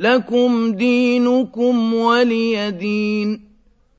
لكم دينكم ولي دين